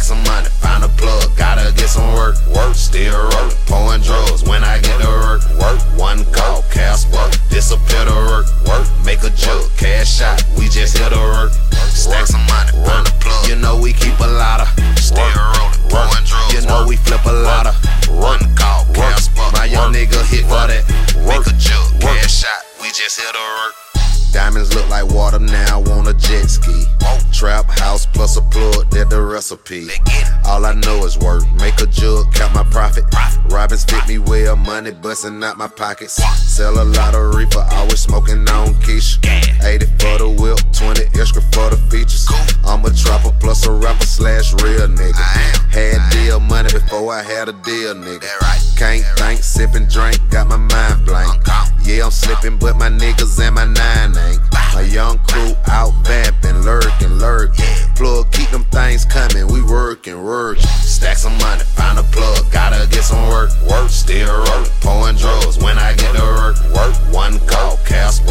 Stack some money, find a plug, gotta get some work. Work, still rolling, pouring drugs when I get to work. Work, one call, Casper, disappear to work. Work, make a jug, cash out, we just hit to work. Stack some money, find a plug, you know we keep a lot of. Still rolling, pouring drugs, you know we flip a lot of. One call, Casper, my young nigga hit for that. Make a jug, cash out, we just hit to work. Diamonds look like water now, on a jet ski. Trap house plus a plug, recipe. All I know is work. Make a jug, count my profit. Robins fit me well, money busting out my pockets. Sell a lot of reefer, always smoking on Keisha. 80 for the whip, 20 extra for the features. I'm a trapper plus a rapper slash real nigga. Had deal money before I had a deal, nigga. Can't think, sippin' drink, got my mind blank. Yeah, I'm slipping, but my niggas and my nine ain't. We working, working. Stack some money, find a plug, gotta get some work. Work, still rolling, pouring drugs when I get to work. Work, one call, Casper,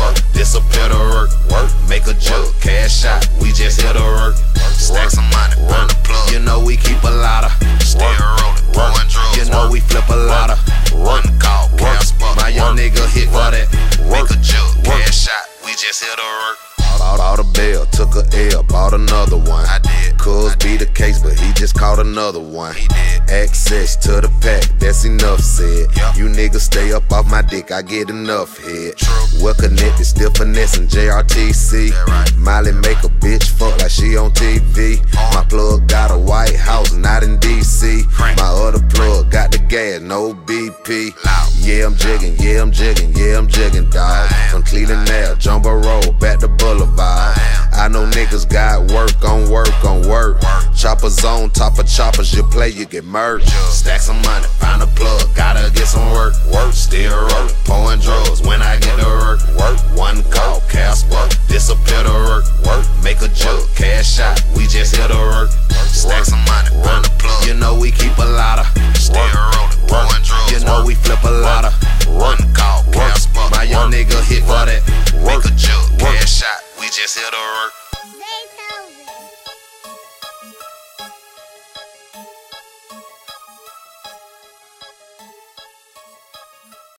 Bought, bought a bell, took a L, bought another one. I did. Cuz be the case, but he just caught another one. He did. Access to the pack, that's enough said. You niggas stay up off my dick, I get enough head. True. Well connected, still finessing JRTC. Right. Miley make a bitch fuck like she on TV. Uh-huh. My plug got a White House, jigging, yeah, I'm jigging, yeah, I'm jigging, dog. From Cleveland now, Jumbo Road, back to Boulevard. I know niggas got work on work on work. Choppers on top of choppers, you play, you get merged. Stack some money, find a plug, gotta get some work. Work, still rolling, pouring drugs when I get to work. Work, one call, Casper, disappear to work. Work, make a jug, cash out, we just hit to work. Stack some money, find a plug, to work.